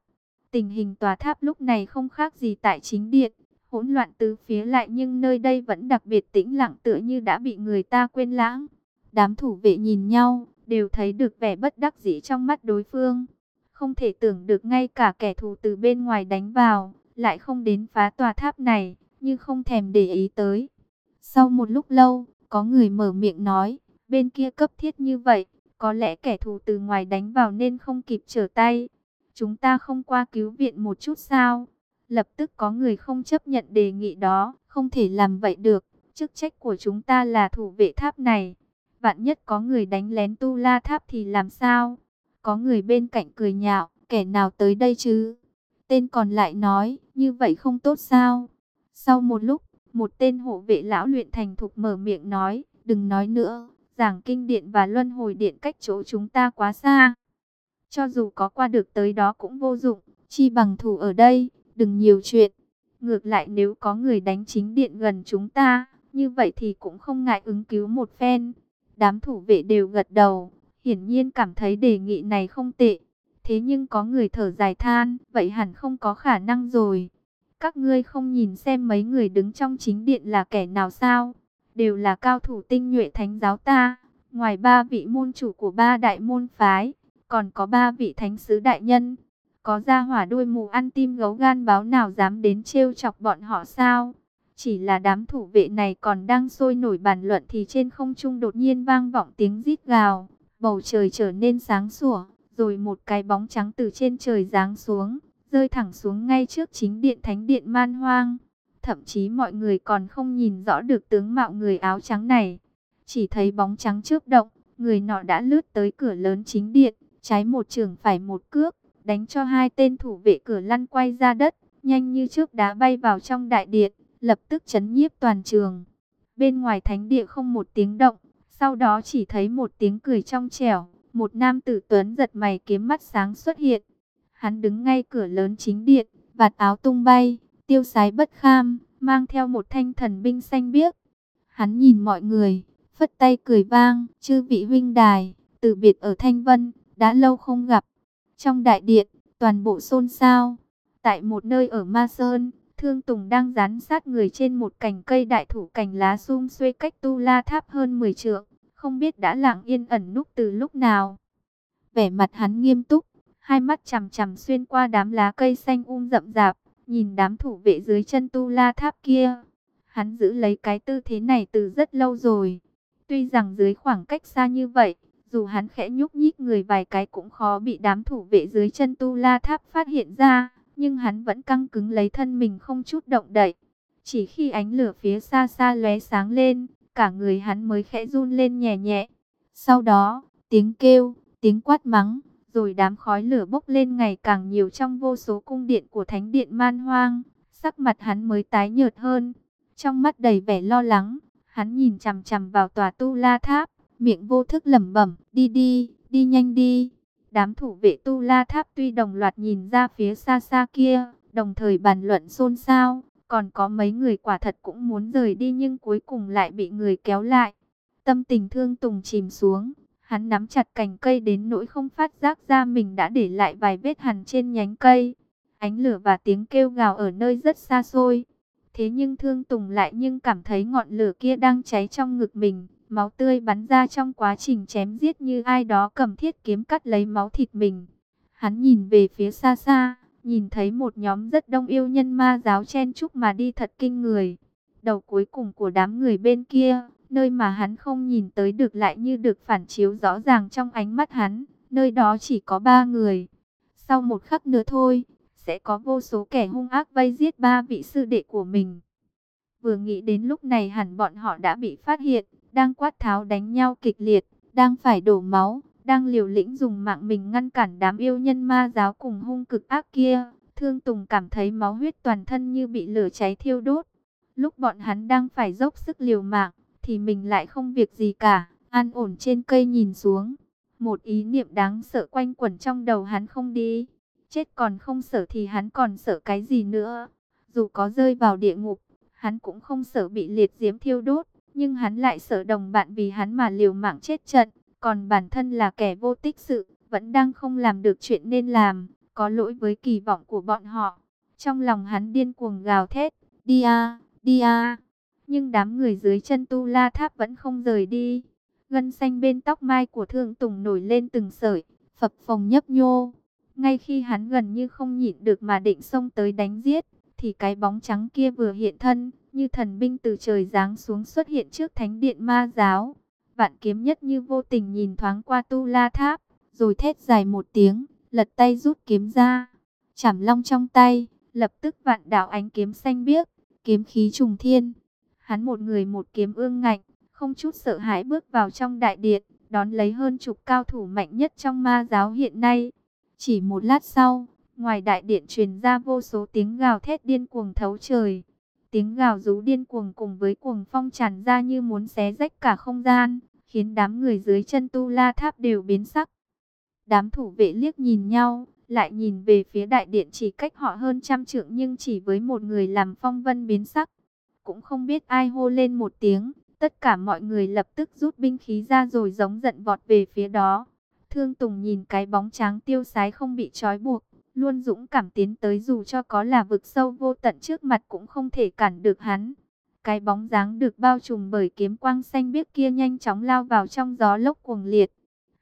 Tình hình tòa tháp lúc này không khác gì tại chính điện, hỗn loạn tứ phía lại nhưng nơi đây vẫn đặc biệt tĩnh lặng tựa như đã bị người ta quên lãng. Đám thủ vệ nhìn nhau, đều thấy được vẻ bất đắc dĩ trong mắt đối phương. Không thể tưởng được ngay cả kẻ thù từ bên ngoài đánh vào, lại không đến phá tòa tháp này, như không thèm để ý tới. Sau một lúc lâu, có người mở miệng nói, bên kia cấp thiết như vậy, có lẽ kẻ thù từ ngoài đánh vào nên không kịp trở tay. Chúng ta không qua cứu viện một chút sao? Lập tức có người không chấp nhận đề nghị đó, không thể làm vậy được. Chức trách của chúng ta là thủ vệ tháp này, Vạn nhất có người đánh lén tu la tháp thì làm sao? Có người bên cạnh cười nhạo, kẻ nào tới đây chứ? Tên còn lại nói, như vậy không tốt sao? Sau một lúc, một tên hộ vệ lão luyện thành thục mở miệng nói, đừng nói nữa, giảng kinh điện và luân hồi điện cách chỗ chúng ta quá xa. Cho dù có qua được tới đó cũng vô dụng, chi bằng thủ ở đây, đừng nhiều chuyện. Ngược lại nếu có người đánh chính điện gần chúng ta, như vậy thì cũng không ngại ứng cứu một phen. Đám thủ vệ đều gật đầu, hiển nhiên cảm thấy đề nghị này không tệ. Thế nhưng có người thở dài than, vậy hẳn không có khả năng rồi. Các ngươi không nhìn xem mấy người đứng trong chính điện là kẻ nào sao? Đều là cao thủ tinh nhuệ thánh giáo ta. Ngoài ba vị môn chủ của ba đại môn phái, còn có ba vị thánh sứ đại nhân. Có ra hỏa đuôi mù ăn tim gấu gan báo nào dám đến trêu chọc bọn họ sao? Chỉ là đám thủ vệ này còn đang sôi nổi bàn luận thì trên không trung đột nhiên vang vọng tiếng rít gào. Bầu trời trở nên sáng sủa, rồi một cái bóng trắng từ trên trời giáng xuống, rơi thẳng xuống ngay trước chính điện thánh điện man hoang. Thậm chí mọi người còn không nhìn rõ được tướng mạo người áo trắng này. Chỉ thấy bóng trắng chớp động, người nọ đã lướt tới cửa lớn chính điện, trái một trường phải một cước, đánh cho hai tên thủ vệ cửa lăn quay ra đất, nhanh như trước đá bay vào trong đại điện lập tức chấn nhiếp toàn trường. Bên ngoài thánh địa không một tiếng động, sau đó chỉ thấy một tiếng cười trong trẻo, một nam tử tuấn giật mày kiếm mắt sáng xuất hiện. Hắn đứng ngay cửa lớn chính điện, vạt áo tung bay, tiêu sái bất kham, mang theo một thanh thần binh xanh biếc. Hắn nhìn mọi người, phất tay cười vang, chư vị huynh đài, từ biệt ở Thanh Vân, đã lâu không gặp. Trong đại điện, toàn bộ xôn xao, tại một nơi ở Ma Sơn, Thương Tùng đang dán sát người trên một cành cây đại thủ cành lá sum xuê cách tu la tháp hơn 10 trượng, không biết đã lặng yên ẩn núp từ lúc nào. Vẻ mặt hắn nghiêm túc, hai mắt chằm chằm xuyên qua đám lá cây xanh um rậm rạp, nhìn đám thủ vệ dưới chân tu la tháp kia. Hắn giữ lấy cái tư thế này từ rất lâu rồi. Tuy rằng dưới khoảng cách xa như vậy, dù hắn khẽ nhúc nhích người vài cái cũng khó bị đám thủ vệ dưới chân tu la tháp phát hiện ra, nhưng hắn vẫn căng cứng lấy thân mình không chút động đậy. Chỉ khi ánh lửa phía xa xa lóe sáng lên, cả người hắn mới khẽ run lên nhẹ nhẹ. Sau đó, tiếng kêu, tiếng quát mắng, rồi đám khói lửa bốc lên ngày càng nhiều trong vô số cung điện của thánh điện man hoang. Sắc mặt hắn mới tái nhợt hơn, trong mắt đầy vẻ lo lắng, hắn nhìn chằm chằm vào tòa tu la tháp, miệng vô thức lẩm bẩm, đi đi, đi nhanh đi. Đám thủ vệ tu la tháp tuy đồng loạt nhìn ra phía xa xa kia, đồng thời bàn luận xôn xao, còn có mấy người quả thật cũng muốn rời đi nhưng cuối cùng lại bị người kéo lại. Tâm tình thương tùng chìm xuống, hắn nắm chặt cành cây đến nỗi không phát giác ra mình đã để lại vài vết hằn trên nhánh cây. Ánh lửa và tiếng kêu gào ở nơi rất xa xôi. Thế nhưng thương tùng lại nhưng cảm thấy ngọn lửa kia đang cháy trong ngực mình. Máu tươi bắn ra trong quá trình chém giết như ai đó cầm thiết kiếm cắt lấy máu thịt mình. Hắn nhìn về phía xa xa, nhìn thấy một nhóm rất đông yêu nhân ma giáo chen chúc mà đi thật kinh người. Đầu cuối cùng của đám người bên kia, nơi mà hắn không nhìn tới được lại như được phản chiếu rõ ràng trong ánh mắt hắn, nơi đó chỉ có ba người. Sau một khắc nữa thôi, sẽ có vô số kẻ hung ác vây giết ba vị sư đệ của mình. Vừa nghĩ đến lúc này hẳn bọn họ đã bị phát hiện, đang quát tháo đánh nhau kịch liệt, đang phải đổ máu, đang liều lĩnh dùng mạng mình ngăn cản đám yêu nhân ma giáo cùng hung cực ác kia. Thương Tùng cảm thấy máu huyết toàn thân như bị lửa cháy thiêu đốt. Lúc bọn hắn đang phải dốc sức liều mạng, thì mình lại không việc gì cả, an ổn trên cây nhìn xuống. Một ý niệm đáng sợ quanh quẩn trong đầu hắn không đi. Chết còn không sợ thì hắn còn sợ cái gì nữa. Dù có rơi vào địa ngục, hắn cũng không sợ bị liệt diễm thiêu đốt. Nhưng hắn lại sợ đồng bạn vì hắn mà liều mạng chết trận. Còn bản thân là kẻ vô tích sự, vẫn đang không làm được chuyện nên làm. Có lỗi với kỳ vọng của bọn họ. Trong lòng hắn điên cuồng gào thét. Đi a, đi a. Nhưng đám người dưới chân tu la tháp vẫn không rời đi. Gân xanh bên tóc mai của thương tùng nổi lên từng sợi, phập phồng nhấp nhô. Ngay khi hắn gần như không nhịn được mà định xông tới đánh giết, thì cái bóng trắng kia vừa hiện thân, như thần binh từ trời giáng xuống xuất hiện trước thánh điện ma giáo. Vạn kiếm nhất như vô tình nhìn thoáng qua tu la tháp, rồi thét dài một tiếng, lật tay rút kiếm ra. Chảm long trong tay, lập tức vạn đạo ánh kiếm xanh biếc, kiếm khí trùng thiên. Hắn một người một kiếm ương ngạnh, không chút sợ hãi bước vào trong đại điện, đón lấy hơn chục cao thủ mạnh nhất trong ma giáo hiện nay. Chỉ một lát sau, ngoài đại điện truyền ra vô số tiếng gào thét điên cuồng thấu trời. Tiếng gào rú điên cuồng cùng với cuồng phong tràn ra như muốn xé rách cả không gian, khiến đám người dưới chân tu la tháp đều biến sắc. Đám thủ vệ liếc nhìn nhau, lại nhìn về phía đại điện chỉ cách họ hơn trăm trượng nhưng chỉ với một người làm phong vân biến sắc. Cũng không biết ai hô lên một tiếng, tất cả mọi người lập tức rút binh khí ra rồi giống giận vọt về phía đó. Thương Tùng nhìn cái bóng trắng tiêu sái không bị trói buộc, luôn dũng cảm tiến tới dù cho có là vực sâu vô tận trước mặt cũng không thể cản được hắn. Cái bóng dáng được bao trùm bởi kiếm quang xanh biếc kia nhanh chóng lao vào trong gió lốc cuồng liệt.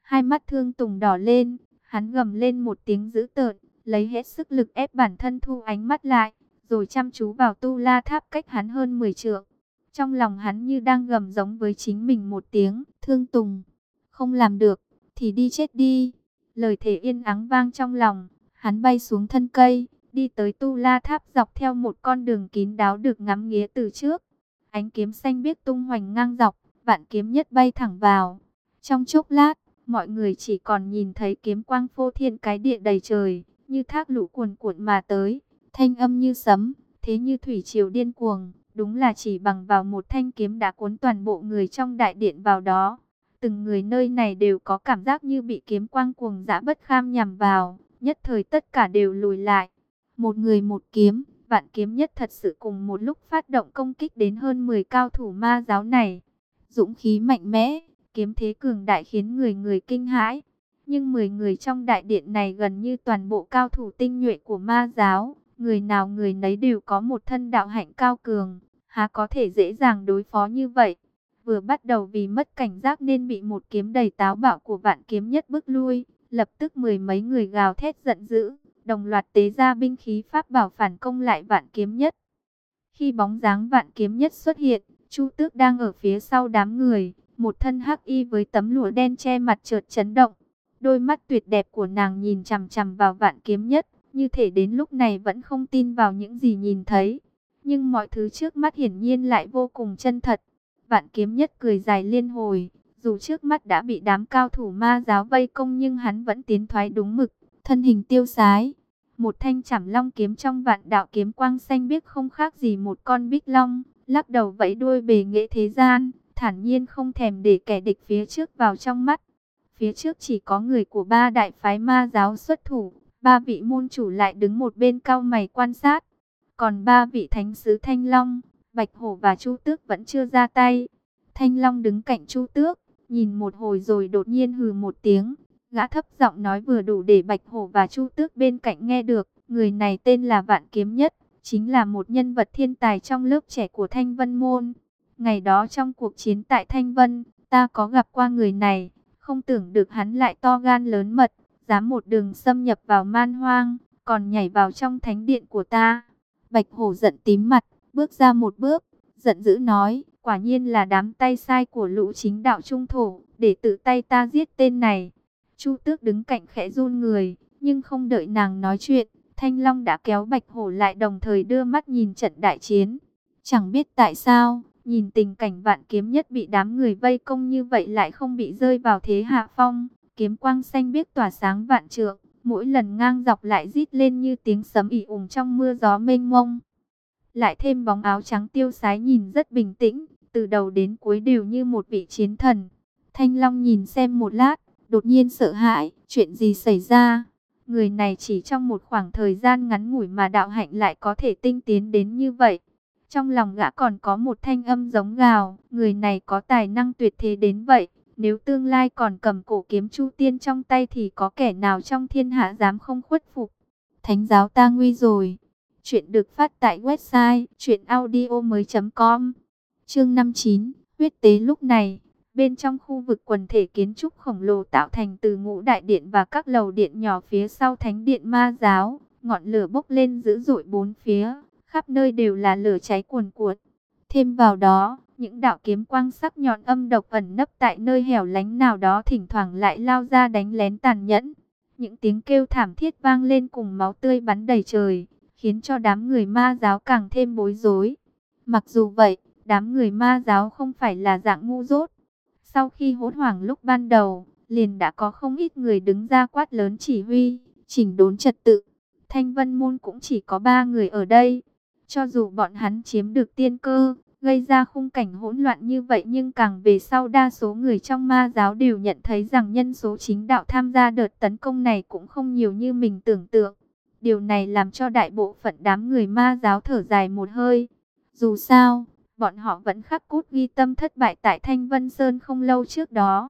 Hai mắt Thương Tùng đỏ lên, hắn gầm lên một tiếng dữ tợn, lấy hết sức lực ép bản thân thu ánh mắt lại, rồi chăm chú vào tu la tháp cách hắn hơn 10 trượng. Trong lòng hắn như đang gầm giống với chính mình một tiếng, Thương Tùng, không làm được thì đi chết đi. Lời thể yên ắng vang trong lòng, hắn bay xuống thân cây, đi tới tu la tháp dọc theo một con đường kín đáo được ngắm nghía từ trước. Ánh kiếm xanh biếc tung hoành ngang dọc, vạn kiếm nhất bay thẳng vào. Trong chốc lát, mọi người chỉ còn nhìn thấy kiếm quang phô thiên cái địa đầy trời, như thác lũ cuồn cuộn mà tới, thanh âm như sấm, thế như thủy triều điên cuồng, đúng là chỉ bằng vào một thanh kiếm đã cuốn toàn bộ người trong đại điện vào đó. Từng người nơi này đều có cảm giác như bị kiếm quang cuồng dã bất kham nhằm vào, nhất thời tất cả đều lùi lại. Một người một kiếm, vạn kiếm nhất thật sự cùng một lúc phát động công kích đến hơn 10 cao thủ ma giáo này. Dũng khí mạnh mẽ, kiếm thế cường đại khiến người người kinh hãi. Nhưng 10 người trong đại điện này gần như toàn bộ cao thủ tinh nhuệ của ma giáo, người nào người nấy đều có một thân đạo hạnh cao cường, há có thể dễ dàng đối phó như vậy vừa bắt đầu vì mất cảnh giác nên bị một kiếm đầy táo bạo của vạn kiếm nhất bước lui, lập tức mười mấy người gào thét giận dữ, đồng loạt tế ra binh khí pháp bảo phản công lại vạn kiếm nhất. Khi bóng dáng vạn kiếm nhất xuất hiện, Chu Tước đang ở phía sau đám người, một thân hắc y với tấm lụa đen che mặt chợt chấn động. Đôi mắt tuyệt đẹp của nàng nhìn chằm chằm vào vạn kiếm nhất, như thể đến lúc này vẫn không tin vào những gì nhìn thấy. Nhưng mọi thứ trước mắt hiển nhiên lại vô cùng chân thật. Vạn kiếm nhất cười dài liên hồi, dù trước mắt đã bị đám cao thủ ma giáo vây công nhưng hắn vẫn tiến thoái đúng mực, thân hình tiêu sái. Một thanh chảm long kiếm trong vạn đạo kiếm quang xanh biếc không khác gì một con bích long, lắc đầu vẫy đuôi bề nghệ thế gian, thản nhiên không thèm để kẻ địch phía trước vào trong mắt. Phía trước chỉ có người của ba đại phái ma giáo xuất thủ, ba vị môn chủ lại đứng một bên cao mày quan sát. Còn ba vị thánh sứ Thanh Long, Bạch Hổ và Chu Tước vẫn chưa ra tay. Thanh Long đứng cạnh Chu Tước, nhìn một hồi rồi đột nhiên hừ một tiếng. Gã thấp giọng nói vừa đủ để Bạch Hổ và Chu Tước bên cạnh nghe được. Người này tên là Vạn Kiếm Nhất, chính là một nhân vật thiên tài trong lớp trẻ của Thanh Vân Môn. Ngày đó trong cuộc chiến tại Thanh Vân, ta có gặp qua người này, không tưởng được hắn lại to gan lớn mật, dám một đường xâm nhập vào man hoang, còn nhảy vào trong thánh điện của ta. Bạch Hổ giận tím mặt, bước ra một bước, giận dữ nói, quả nhiên là đám tay sai của lũ chính đạo trung thổ, để tự tay ta giết tên này. Chu Tước đứng cạnh khẽ run người, nhưng không đợi nàng nói chuyện, Thanh Long đã kéo Bạch Hổ lại đồng thời đưa mắt nhìn trận đại chiến. Chẳng biết tại sao, nhìn tình cảnh vạn kiếm nhất bị đám người vây công như vậy lại không bị rơi vào thế hạ phong. Kiếm quang xanh biếc tỏa sáng vạn trượng, mỗi lần ngang dọc lại rít lên như tiếng sấm ỉ ủng trong mưa gió mênh mông. Lại thêm bóng áo trắng tiêu sái nhìn rất bình tĩnh, từ đầu đến cuối đều như một vị chiến thần. Thanh Long nhìn xem một lát, đột nhiên sợ hãi, chuyện gì xảy ra? Người này chỉ trong một khoảng thời gian ngắn ngủi mà đạo hạnh lại có thể tinh tiến đến như vậy. Trong lòng gã còn có một thanh âm giống gào, người này có tài năng tuyệt thế đến vậy. Nếu tương lai còn cầm cổ kiếm chu tiên trong tay thì có kẻ nào trong thiên hạ dám không khuất phục. Thánh giáo ta nguy rồi. Chuyện được phát tại website chuyenaudio.com Chương 59 Huyết tế lúc này. Bên trong khu vực quần thể kiến trúc khổng lồ tạo thành từ ngũ đại điện và các lầu điện nhỏ phía sau thánh điện ma giáo, ngọn lửa bốc lên dữ dội bốn phía, khắp nơi đều là lửa cháy cuồn cuộn. Thêm vào đó, những đạo kiếm quang sắc nhọn âm độc ẩn nấp tại nơi hẻo lánh nào đó thỉnh thoảng lại lao ra đánh lén tàn nhẫn. Những tiếng kêu thảm thiết vang lên cùng máu tươi bắn đầy trời, khiến cho đám người ma giáo càng thêm bối rối. Mặc dù vậy, đám người ma giáo không phải là dạng ngu dốt. Sau khi hốt hoảng lúc ban đầu, liền đã có không ít người đứng ra quát lớn chỉ huy, chỉnh đốn trật tự. Thanh Vân Môn cũng chỉ có ba người ở đây. Cho dù bọn hắn chiếm được tiên cơ, gây ra khung cảnh hỗn loạn như vậy nhưng càng về sau đa số người trong ma giáo đều nhận thấy rằng nhân số chính đạo tham gia đợt tấn công này cũng không nhiều như mình tưởng tượng. Điều này làm cho đại bộ phận đám người ma giáo thở dài một hơi. Dù sao, bọn họ vẫn khắc cốt ghi tâm thất bại tại Thanh Vân Sơn không lâu trước đó.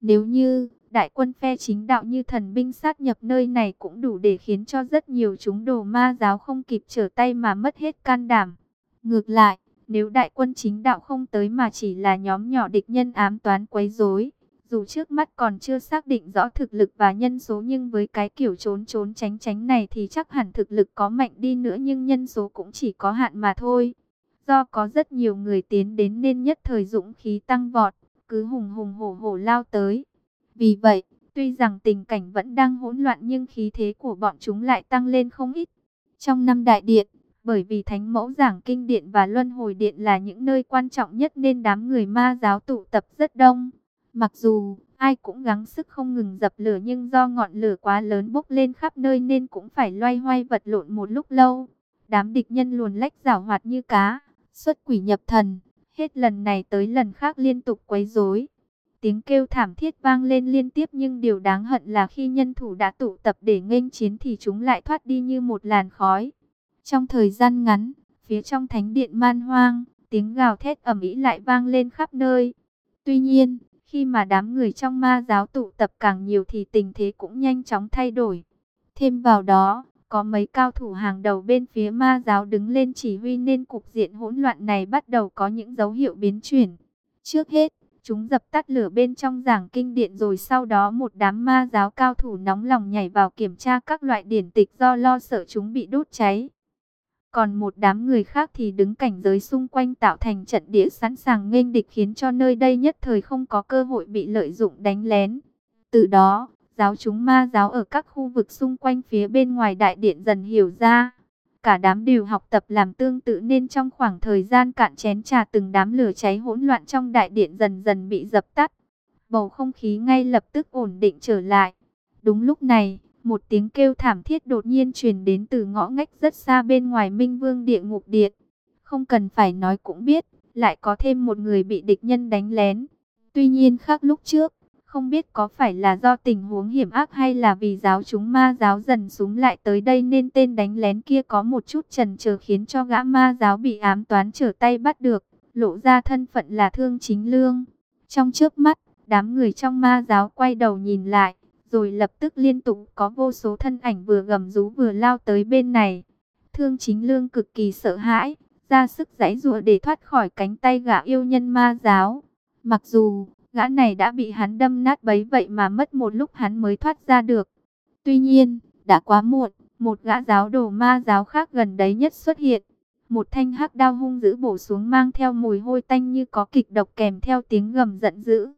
Nếu như đại quân phe chính đạo như thần binh sát nhập nơi này cũng đủ để khiến cho rất nhiều chúng đồ ma giáo không kịp trở tay mà mất hết can đảm. Ngược lại, nếu đại quân chính đạo không tới mà chỉ là nhóm nhỏ địch nhân ám toán quấy rối, dù trước mắt còn chưa xác định rõ thực lực và nhân số nhưng với cái kiểu trốn trốn tránh tránh này thì chắc hẳn thực lực có mạnh đi nữa nhưng nhân số cũng chỉ có hạn mà thôi. Do có rất nhiều người tiến đến nên nhất thời dũng khí tăng vọt, cứ hùng hùng hổ hổ lao tới. Vì vậy, tuy rằng tình cảnh vẫn đang hỗn loạn nhưng khí thế của bọn chúng lại tăng lên không ít. Trong năm đại điện, bởi vì Thánh Mẫu Giảng Kinh Điện và Luân Hồi Điện là những nơi quan trọng nhất nên đám người ma giáo tụ tập rất đông. Mặc dù ai cũng gắng sức không ngừng dập lửa nhưng do ngọn lửa quá lớn bốc lên khắp nơi nên cũng phải loay hoay vật lộn một lúc lâu. Đám địch nhân luồn lách rảo hoạt như cá, xuất quỷ nhập thần, hết lần này tới lần khác liên tục quấy rối. Tiếng kêu thảm thiết vang lên liên tiếp nhưng điều đáng hận là khi nhân thủ đã tụ tập để nghênh chiến thì chúng lại thoát đi như một làn khói. Trong thời gian ngắn, phía trong thánh điện man hoang, tiếng gào thét ầm ĩ lại vang lên khắp nơi. Tuy nhiên, khi mà đám người trong ma giáo tụ tập càng nhiều thì tình thế cũng nhanh chóng thay đổi. Thêm vào đó, có mấy cao thủ hàng đầu bên phía ma giáo đứng lên chỉ huy nên cục diện hỗn loạn này bắt đầu có những dấu hiệu biến chuyển. Trước hết, chúng dập tắt lửa bên trong giảng kinh điện rồi sau đó một đám ma giáo cao thủ nóng lòng nhảy vào kiểm tra các loại điển tịch do lo sợ chúng bị đốt cháy. Còn một đám người khác thì đứng cảnh giới xung quanh tạo thành trận địa sẵn sàng nghênh địch khiến cho nơi đây nhất thời không có cơ hội bị lợi dụng đánh lén. Từ đó, giáo chúng ma giáo ở các khu vực xung quanh phía bên ngoài đại điện dần hiểu ra. Cả đám đều học tập làm tương tự nên trong khoảng thời gian cạn chén trà từng đám lửa cháy hỗn loạn trong đại điện dần dần bị dập tắt. Bầu không khí ngay lập tức ổn định trở lại. Đúng lúc này, một tiếng kêu thảm thiết đột nhiên truyền đến từ ngõ ngách rất xa bên ngoài Minh Vương địa ngục điện. Không cần phải nói cũng biết, lại có thêm một người bị địch nhân đánh lén. Tuy nhiên khác lúc trước, không biết có phải là do tình huống hiểm ác hay là vì giáo chúng ma giáo dần súng lại tới đây nên tên đánh lén kia có một chút trần chờ khiến cho gã ma giáo bị ám toán trở tay bắt được, lộ ra thân phận là thương chính lương. Trong trước mắt, đám người trong ma giáo quay đầu nhìn lại, rồi lập tức liên tục có vô số thân ảnh vừa gầm rú vừa lao tới bên này. Thương chính lương cực kỳ sợ hãi, ra sức giãy giụa để thoát khỏi cánh tay gã yêu nhân ma giáo. Mặc dù gã này đã bị hắn đâm nát bấy vậy mà mất một lúc hắn mới thoát ra được. Tuy nhiên, đã quá muộn, một gã giáo đồ ma giáo khác gần đấy nhất xuất hiện. Một thanh hắc đao hung dữ bổ xuống mang theo mùi hôi tanh như có kịch độc kèm theo tiếng gầm giận dữ.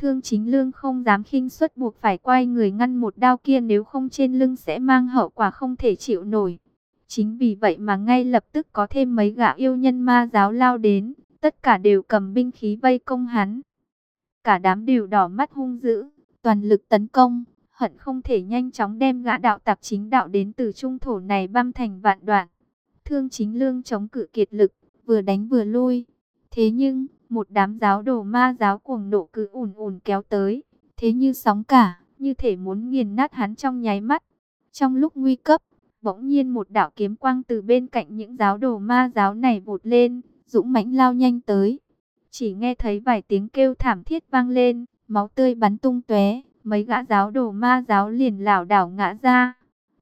Thương chính lương không dám khinh suất buộc phải quay người ngăn một đao kia nếu không trên lưng sẽ mang hậu quả không thể chịu nổi. Chính vì vậy mà ngay lập tức có thêm mấy gã yêu nhân ma giáo lao đến, tất cả đều cầm binh khí vây công hắn. Cả đám đều đỏ mắt hung dữ, toàn lực tấn công, hận không thể nhanh chóng đem gã đạo tặc chính đạo đến từ trung thổ này băm thành vạn đoạn. Thương chính lương chống cự kiệt lực, vừa đánh vừa lui. Thế nhưng, một đám giáo đồ ma giáo cuồng nộ cứ ùn ùn kéo tới, thế như sóng cả, như thể muốn nghiền nát hắn trong nháy mắt. Trong lúc nguy cấp, bỗng nhiên một đạo kiếm quang từ bên cạnh những giáo đồ ma giáo này vụt lên, dũng mãnh lao nhanh tới. Chỉ nghe thấy vài tiếng kêu thảm thiết vang lên, máu tươi bắn tung tóe, mấy gã giáo đồ ma giáo liền lảo đảo ngã ra.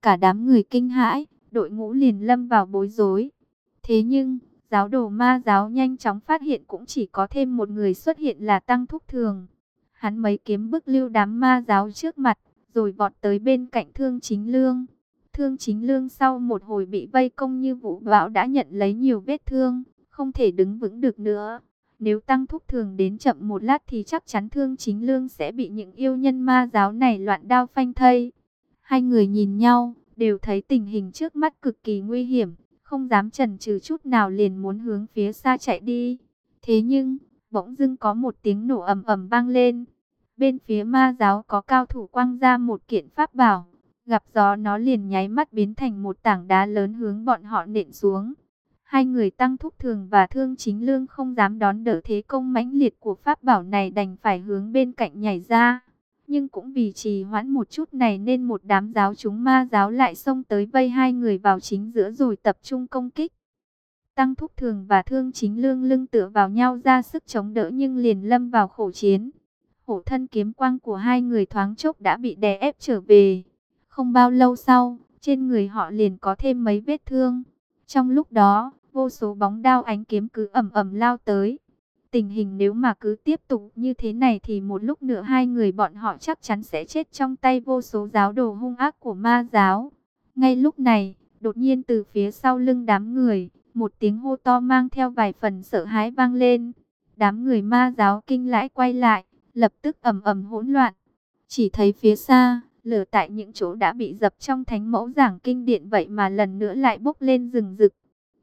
Cả đám người kinh hãi, đội ngũ liền lâm vào bối rối. Thế nhưng, giáo đồ ma giáo nhanh chóng phát hiện cũng chỉ có thêm một người xuất hiện là Tăng Thúc Thường. Hắn mấy kiếm bức lưu đám ma giáo trước mặt, rồi vọt tới bên cạnh Thương Chính Lương. Thương Chính Lương sau một hồi bị vây công như vũ bão đã nhận lấy nhiều vết thương, không thể đứng vững được nữa. Nếu Tăng Thúc Thường đến chậm một lát thì chắc chắn Thương Chính Lương sẽ bị những yêu nhân ma giáo này loạn đao phanh thây. Hai người nhìn nhau, đều thấy tình hình trước mắt cực kỳ nguy hiểm, không dám chần chừ chút nào liền muốn hướng phía xa chạy đi. Thế nhưng, bỗng dưng có một tiếng nổ ầm ầm vang lên. Bên phía ma giáo có cao thủ quang ra một kiện pháp bảo, gặp gió nó liền nháy mắt biến thành một tảng đá lớn hướng bọn họ nện xuống. Hai người tăng thúc thường và thương chính lương không dám đón đỡ thế công mãnh liệt của pháp bảo này đành phải hướng bên cạnh nhảy ra. Nhưng cũng vì trì hoãn một chút này nên một đám giáo chúng ma giáo lại xông tới vây hai người vào chính giữa rồi tập trung công kích. Tăng Thúc Thường và Thương Chính Lương lưng tựa vào nhau ra sức chống đỡ nhưng liền lâm vào khổ chiến. Hổ thân kiếm quang của hai người thoáng chốc đã bị đè ép trở về. Không bao lâu sau, trên người họ liền có thêm mấy vết thương. Trong lúc đó, vô số bóng đao ánh kiếm cứ ầm ầm lao tới. Tình hình nếu mà cứ tiếp tục như thế này thì một lúc nữa hai người bọn họ chắc chắn sẽ chết trong tay vô số giáo đồ hung ác của ma giáo. Ngay lúc này, đột nhiên từ phía sau lưng đám người, một tiếng hô to mang theo vài phần sợ hãi vang lên. Đám người ma giáo kinh lãi quay lại, lập tức ầm ầm hỗn loạn. Chỉ thấy phía xa, lửa tại những chỗ đã bị dập trong thánh mẫu giảng kinh điện vậy mà lần nữa lại bốc lên rừng rực.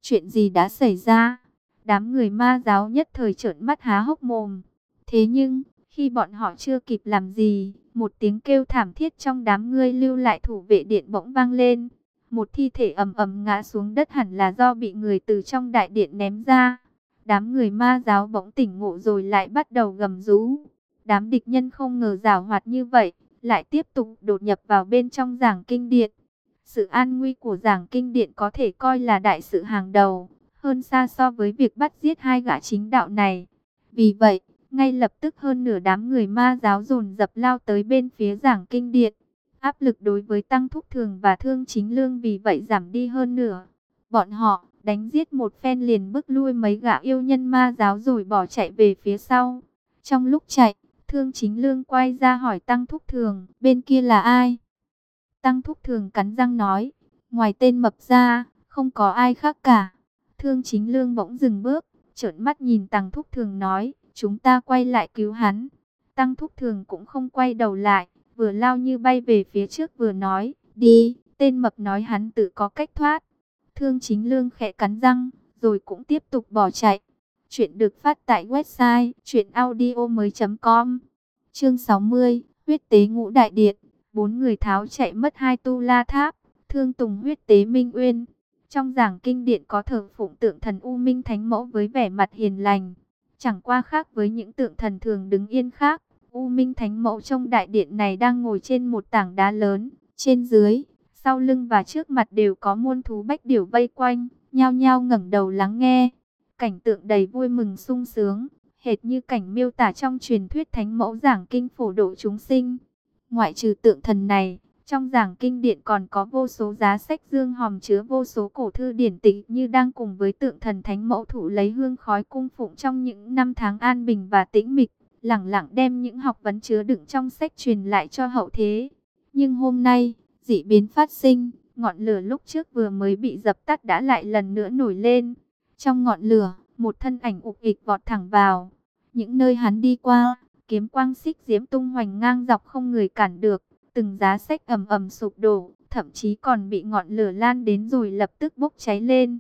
Chuyện gì đã xảy ra? Đám người ma giáo nhất thời trợn mắt há hốc mồm. Thế nhưng, khi bọn họ chưa kịp làm gì, một tiếng kêu thảm thiết trong đám người lưu lại thủ vệ điện bỗng vang lên. Một thi thể ầm ầm ngã xuống đất hẳn là do bị người từ trong đại điện ném ra. Đám người ma giáo bỗng tỉnh ngộ rồi lại bắt đầu gầm rú. Đám địch nhân không ngờ rào hoạt như vậy, lại tiếp tục đột nhập vào bên trong giảng kinh điện. Sự an nguy của giảng kinh điện có thể coi là đại sự hàng đầu hơn xa so với việc bắt giết hai gã chính đạo này. Vì vậy, ngay lập tức hơn nửa đám người ma giáo dồn dập lao tới bên phía giảng kinh điện. Áp lực đối với tăng thúc thường và thương chính lương vì vậy giảm đi hơn nửa. Bọn họ đánh giết một phen liền bước lui mấy gã yêu nhân ma giáo rồi bỏ chạy về phía sau. Trong lúc chạy, thương chính lương quay ra hỏi tăng thúc thường, bên kia là ai? Tăng thúc thường cắn răng nói, ngoài tên mập ra, không có ai khác cả. Thương chính lương bỗng dừng bước, trợn mắt nhìn Tăng Thúc Thường nói, chúng ta quay lại cứu hắn. Tăng Thúc Thường cũng không quay đầu lại, vừa lao như bay về phía trước vừa nói, đi, tên mập nói hắn tự có cách thoát. Thương chính lương khẽ cắn răng, rồi cũng tiếp tục bỏ chạy. Chuyện được phát tại website chuyenaudio.com Chương 60, huyết tế ngũ đại điện, bốn người tháo chạy mất hai tu la tháp, thương tùng huyết tế minh uyên. Trong giảng kinh điện có thờ phụng tượng thần U Minh Thánh Mẫu với vẻ mặt hiền lành. Chẳng qua khác với những tượng thần thường đứng yên khác, U Minh Thánh Mẫu trong đại điện này đang ngồi trên một tảng đá lớn, trên dưới, sau lưng và trước mặt đều có muôn thú bách điểu vây quanh, nhao nhao ngẩng đầu lắng nghe. Cảnh tượng đầy vui mừng sung sướng, hệt như cảnh miêu tả trong truyền thuyết Thánh Mẫu giảng kinh phổ độ chúng sinh. Ngoại trừ tượng thần này, trong giảng kinh điện còn có vô số giá sách dương hòm chứa vô số cổ thư điển tịch như đang cùng với tượng thần thánh mẫu thủ lấy hương khói cung phụng trong những năm tháng an bình và tĩnh mịch, lẳng lặng đem những học vấn chứa đựng trong sách truyền lại cho hậu thế. Nhưng hôm nay, dị biến phát sinh, ngọn lửa lúc trước vừa mới bị dập tắt đã lại lần nữa nổi lên. Trong ngọn lửa, một thân ảnh ục ịch vọt thẳng vào. Những nơi hắn đi qua, kiếm quang xích diễm tung hoành ngang dọc không người cản được từng giá sách ầm ầm sụp đổ, thậm chí còn bị ngọn lửa lan đến rồi lập tức bốc cháy lên.